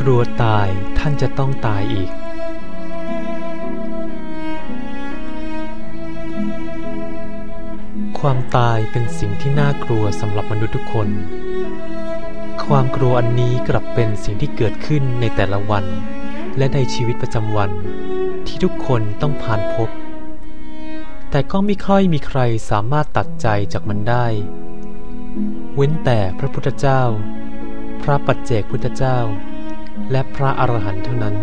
กลัวตายท่านจะต้องตายอีก ความตายเป็นสิ่งที่น่ากลัวสำหรับมนุษย์ทุกคน ความกลัวอันนี้กลับเป็นสิ่งที่เกิดขึ้นในแต่ละวัน และในชีวิตประจำวัน ที่ทุกคนต้องผ่านพบ แต่ก็ไม่ค่อยมีใครสามารถตัดใจจากมันได้ เว้นแต่พระพุทธเจ้า พระปัจเจกพุทธเจ้า และพระอรหันต์เท่านั้น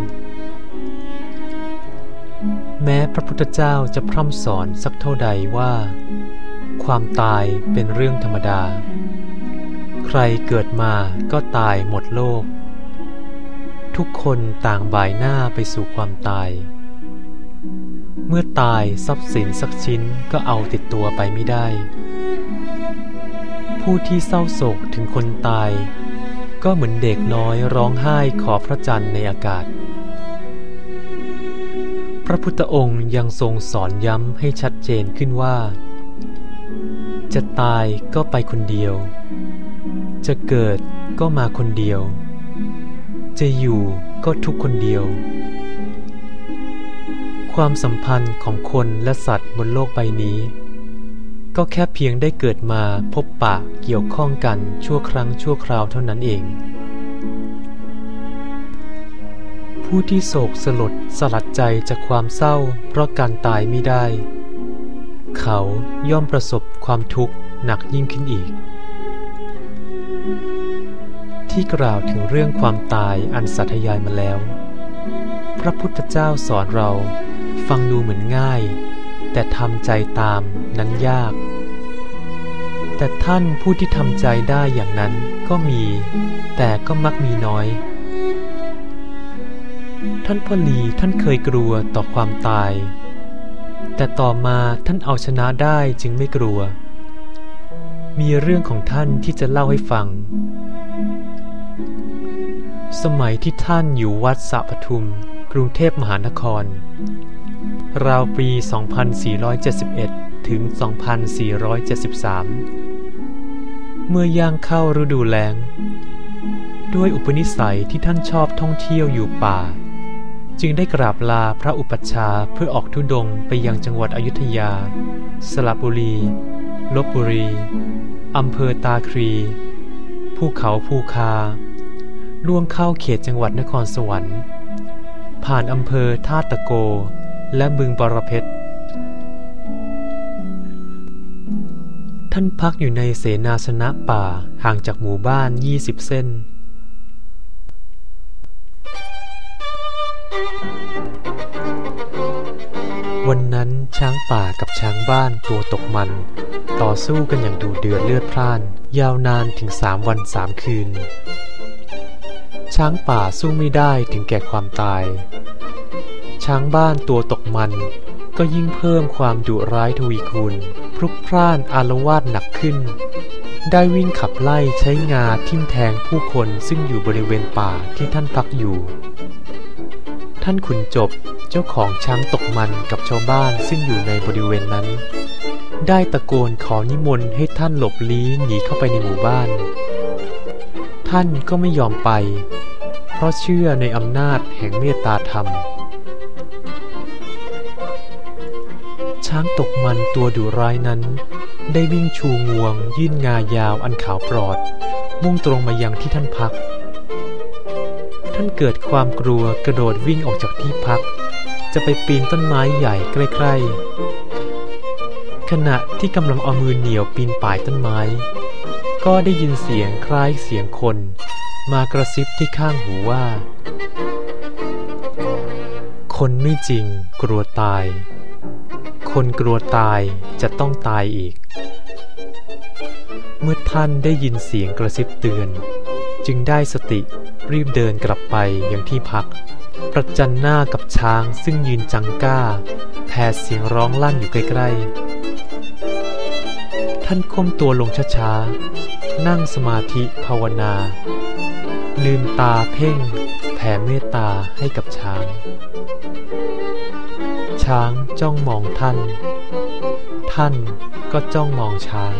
แม้พระพุทธเจ้าจะพร่ำสอนสักเท่าใดว่า ความตายเป็นเรื่องธรรมดา ใครเกิดมาก็ตายหมดโลก ทุกคนต่างบ่ายหน้าไปสู่ความตาย เมื่อตายทรัพย์สินสักชิ้นก็เอาติดตัวไปไม่ได้ ผู้ที่เศร้าโศกถึงคนตาย ก็เหมือนเด็กน้อยร้องไห้ขอพระจันทร์ในอากาศ พระพุทธองค์ยังทรงสอนย้ำให้ชัดเจนขึ้นว่า จะตายก็ไปคนเดียว จะเกิดก็มาคนเดียว จะอยู่ก็ทุกคนเดียว ความสัมพันธ์ของคนและสัตว์บนโลกใบนี้ ก็แค่เพียงได้เกิดมาพบปะเกี่ยวข้องกันชั่วครั้งชั่วคราวเท่านั้นเอง ผู้ที่โศกสลดสลัดใจจากความเศร้า เพราะการตายไม่ได้ เขาย่อมประสบความทุกข์หนักยิ่งขึ้นอีก ที่กล่าวถึงเรื่องความตายอันสัตยายมาแล้ว พระพุทธเจ้าสอนเราฟังดูเหมือนง่ายแต่ทำใจตามนั้นยาก แต่ท่านผู้ที่ทำใจได้อย่างนั้นก็มี แต่ก็มักมีน้อย ท่านพ่อลีท่านเคยกลัวต่อความตาย แต่ต่อมาท่านเอาชนะได้จึงไม่กลัว มีเรื่องของท่านที่จะเล่าให้ฟัง สมัยที่ท่านอยู่วัดสะปทุม กรุงเทพมหานคร ราวปี 2471 ถึง 2473 เมื่อย่างเข้าฤดูแล้ง ด้วยอุปนิสัยที่ท่านชอบท่องเที่ยวอยู่ป่า จึงได้กราบลาพระอุปัชฌาย์เพื่อออกทุดงไปยังจังหวัดอยุธยา สระบุรี ลบบุรี อำเภอตาครี ภูเขาภูคา ล่วงเข้าเขตจังหวัดนครสวรรค์ ผ่านอำเภอท่าตะโก และบึงบรเพชร ท่านพักอยู่ในเสนาสนะป่าห่างจากหมู่บ้าน20เส้น วันนั้นช้างป่ากับช้างบ้านตัวตกมัน ต่อสู้กันอย่างดูเดือดเลือดพล่าน ยาวนานถึงสามวันสามคืน ช้างป่าสู้ไม่ได้ถึงแก่ความตาย ช้างบ้านตัวตกมัน ก็ยิ่งเพิ่มความดุร้ายทวีคูณพลุกพล่านอารวาสหนักขึ้น ได้วิ่งขับไล่ใช้งาทิ่มแทงผู้คนซึ่งอยู่บริเวณป่าที่ท่านพักอยู่ ท่านขุนจบเจ้าของช้างตกมันกับชาวบ้านซึ่งอยู่ในบริเวณนั้น ได้ตะโกนขอนิมนต์ให้ท่านหลบลี้หนีเข้าไปในหมู่บ้าน ท่านก็ไม่ยอมไป เพราะเชื่อในอำนาจแห่งเมตตาธรรม ช้างตกมันตัวดุร้ายนั้น ได้วิ่งชูงวง ยื่นงายาวอันขาวปลอด มุ่งตรงมายังที่ท่านพัก ท่านเกิดความกลัวกระโดดวิ่งออกจากที่พัก จะไปปีนต้นไม้ใหญ่ใกล้ๆ ขณะที่กำลังเอามือเหนียวปีนป่ายต้นไม้ ก็ได้ยินเสียงคล้ายเสียงคน มากระซิบที่ข้างหูว่า คนไม่จริงกลัวตาย คนกลัวตายจะต้องตายอีก เมื่อท่านได้ยินเสียงกระซิบเตือน จึงได้สติรีบเดินกลับไปยังที่พัก ประจันหน้ากับช้างซึ่งยืนจังก้าแผดเสียงร้องลั่นอยู่ใกล้ๆ ท่านค้มตัวลงช้าๆ นั่งสมาธิภาวนา ลืมตาเพ่งแผ่เมตตาให้กับช้าง ช้างจ้องมองท่าน ท่านก็จ้องมองช้าง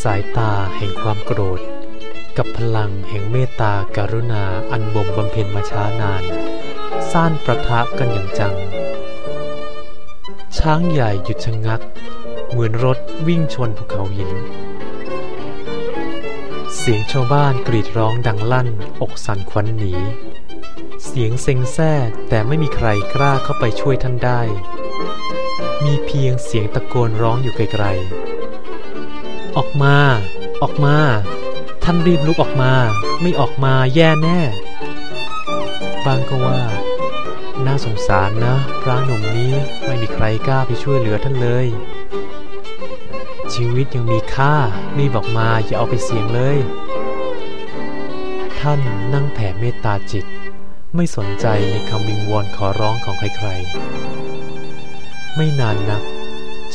สายตาแห่งความโกรธ กับพลังแห่งเมตตาการุณาอันบ่มบำเพ็ญมาช้านาน ซ่านประทะกันอย่างจัง ช้างใหญ่หยุดชะงัก เหมือนรถวิ่งชนภูเขาหิน เสียงชาวบ้านกรีดร้องดังลั่น อกสั่นขวัญหนี เสียงเซ็งแซ่แต่ไม่มีใครกล้าเข้าไปช่วยท่านได้ มีเพียงเสียงตะโกนร้องอยู่ไกลๆ ออกมา ออกมา ท่านรีบลุกออกมา ไม่ออกมาแย่แน่ บางก็ว่า น่าสงสารนะ พระหนุ่มนี้ไม่มีใครกล้าไปช่วยเหลือท่านเลย ชีวิตยังมีค่า รีบออกมาอย่าเอาไปเสี่ยงเลย ท่านนั่งแผ่เมตตาจิต ไม่สนใจในคำวิงวอนขอร้องของใครๆ ไม่นานนัก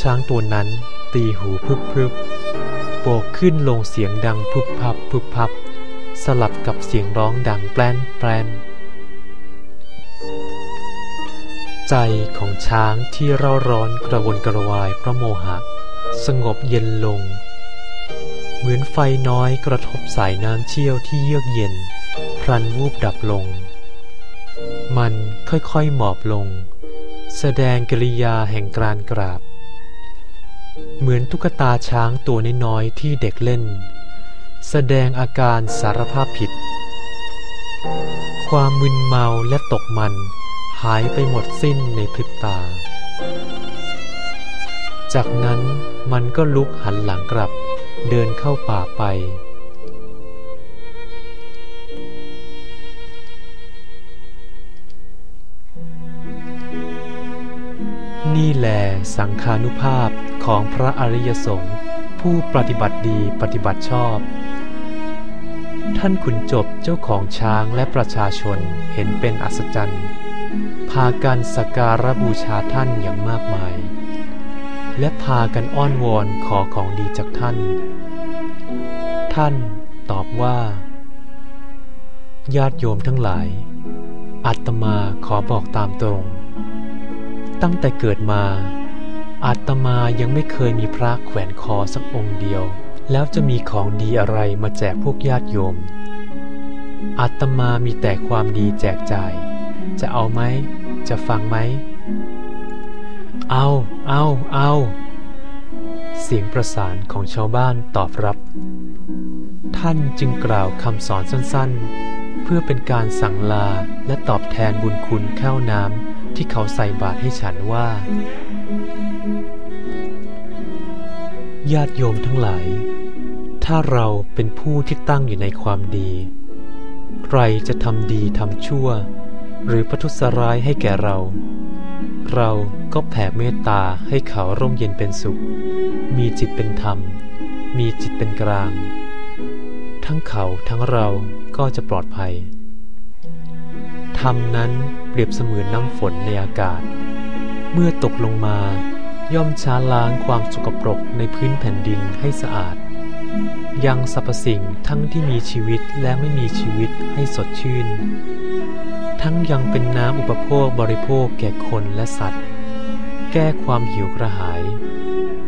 ช้างตัวนั้นตีหูพึบพึบโบกขึ้นลงเสียงดังพึบพับพึบพับ สลับกับเสียงร้องดังแปลนแปลนใจของช้างที่เร่าร้อนกระวนกระวายเพราะโมหะ สงบเย็นลง เหมือนไฟน้อยกระทบสายน้ำเชี่ยวที่เยือกเย็นพลันวูบดับลง มันค่อยๆหมอบลง แสดงกิริยาแห่งการกราบ เหมือนตุ๊กตาช้างตัวน้อยๆที่เด็กเล่น แสดงอาการสารภาพผิด ความมึนเมาและตกมันหายไปหมดสิ้นในพริบตา จากนั้นมันก็ลุกหันหลังกลับเดินเข้าป่าไป นี่แหลสังคานุภาพของพระอริยสงฆ์ผู้ปฏิบัติดีปฏิบัติชอบ ท่านขุนจบเจ้าของช้างและประชาชนเห็นเป็นอัศจรรย์ พากันสักการะบูชาท่านอย่างมากมาย และพากันอ้อนวอนขอของดีจากท่าน ท่านตอบว่า ญาติโยมทั้งหลาย อาตมาขอบอกตามตรง ตั้งแต่เกิดมาอาตมายังไม่เคยมีพระแขวนคอสักองค์เดียว แล้วจะมีของดีอะไรมาแจกพวกญาติโยม อาตมามีแต่ความดีแจกจ่าย จะเอาไหม จะฟังไหม เอา เอา เอา เสียงประสานของชาวบ้านตอบรับ ท่านจึงกล่าวคำสอนสั้นๆ เพื่อเป็นการสั่งลาและตอบแทนบุญคุณข้าวน้ำ ที่เขาใส่บาตรให้ฉันว่า ญาติโยมทั้งหลาย ถ้าเราเป็นผู้ที่ตั้งอยู่ในความดี ใครจะทำดีทำชั่ว หรือประทุษร้ายให้แก่เรา เราก็แผ่เมตตาให้เขาร่มเย็นเป็นสุข มีจิตเป็นธรรม มีจิตเป็นกลาง ทั้งเขาทั้งเราก็จะปลอดภัย ธรรมนั้นเปรียบเสมือนน้ำฝนในอากาศ เมื่อตกลงมาย่อมช้าล้างความสกปรกในพื้นแผ่นดินให้สะอาด ยังสรรพสิ่งทั้งที่มีชีวิตและไม่มีชีวิตให้สดชื่น ทั้งยังเป็นน้ำอุปโภคบริโภคแก่คนและสัตว์ แก้ความหิวกระหาย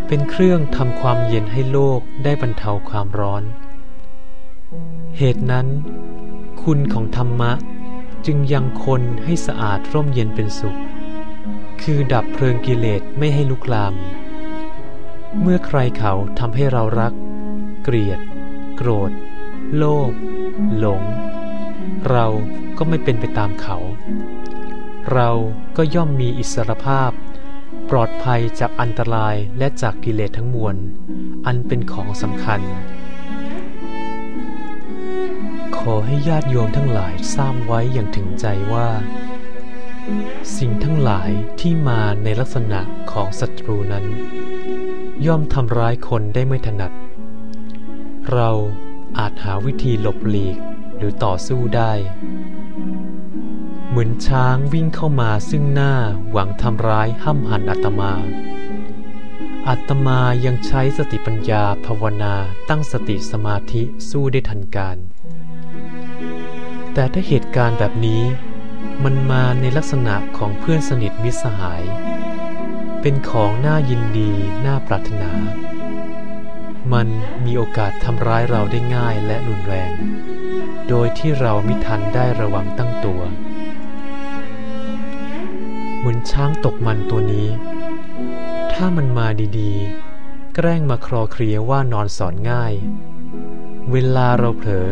เป็นเครื่องทำความเย็นให้โลกได้บรรเทาความร้อน เหตุนั้น คุณของธรรมะ จึงยังคนให้สะอาดร่มเย็นเป็นสุข คือดับเพลิงกิเลสไม่ให้ลุกลาม เมื่อใครเขาทำให้เรารัก เกลียด โกรธ โลภหลง เราก็ไม่เป็นไปตามเขา เราก็ย่อมมีอิสรภาพ ปลอดภัยจากอันตรายและจากกิเลสทั้งมวล อันเป็นของสำคัญ อให้ญาติโยมทั้งหลายทราบไว้อย่างถึงใจว่า สิ่งทั้งหลายที่มาในลักษณะของศัตรูนั้น ย่อมทำร้ายคนได้ไม่ถนัด เราอาจหาวิธีหลบหลีกหรือต่อสู้ได้ เหมือนช้างวิ่งเข้ามาซึ่งหน้าหวังทำร้ายห้ำหันอาตมาอาตมายังใช้สติปัญญาภาวนาตั้งสติสมาธิสู้ได้ทันการ แต่ถ้าเหตุการณ์แบบนี้ มันมาในลักษณะของเพื่อนสนิทมิตรสหาย เป็นของน่ายินดีน่าปรารถนา มันมีโอกาสทำร้ายเราได้ง่ายและรุนแรง โดยที่เรามิทันได้ระวังตั้งตัว เหมือนช้างตกมันตัวนี้ ถ้ามันมาดีๆ แกล้งมาคลอเคลียว่านอนสอนง่าย เวลาเราเผลอ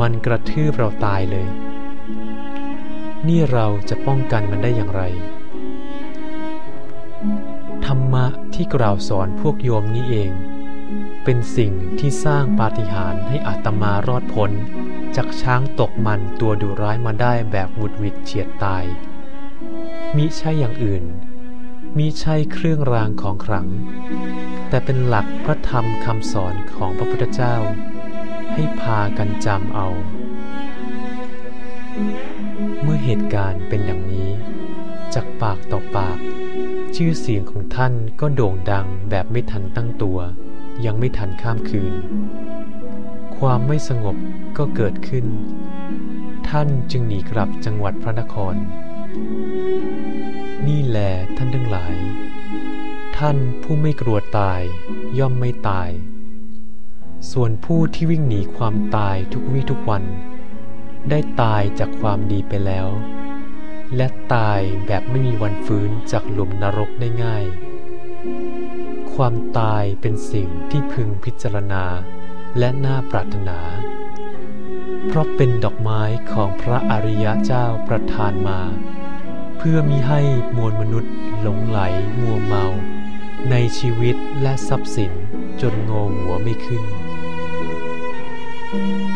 มันกระทืบเราตายเลย นี่เราจะป้องกันมันได้อย่างไร ธรรมะที่กล่าวสอนพวกโยมนี้เอง เป็นสิ่งที่สร้างปาฏิหาริย์ให้อาตมารอดพ้นจากช้างตกมันตัวดุร้ายมาได้แบบหวุดหวิดเฉียดตาย มิใช่อย่างอื่น มิใช่เครื่องรางของขลัง แต่เป็นหลักพระธรรมคำสอนของพระพุทธเจ้า ให้พากันจำเอา เมื่อเหตุการณ์เป็นอย่างนี้จากปากต่อปาก ชื่อเสียงของท่านก็โด่งดังแบบไม่ทันตั้งตัว ยังไม่ทันข้ามคืน ความไม่สงบก็เกิดขึ้น ท่านจึงหนีกลับจังหวัดพระนคร นี่แหลท่านทั้งหลาย ท่านผู้ไม่กลัวตายย่อมไม่ตาย ส่วนผู้ที่วิ่งหนีความตายทุกวี่ทุกวัน ได้ตายจากความดีไปแล้ว และตายแบบไม่มีวันฟื้นจากหลุมนรกได้ง่าย ความตายเป็นสิ่งที่พึงพิจารณาและน่าปรารถนา เพราะเป็นดอกไม้ของพระอริยเจ้าประทานมา เพื่อมีให้มวลมนุษย์หลงไหลมัวเมา ในชีวิตและทรัพย์สินจนงงหัวไม่ขึ้น Thank you.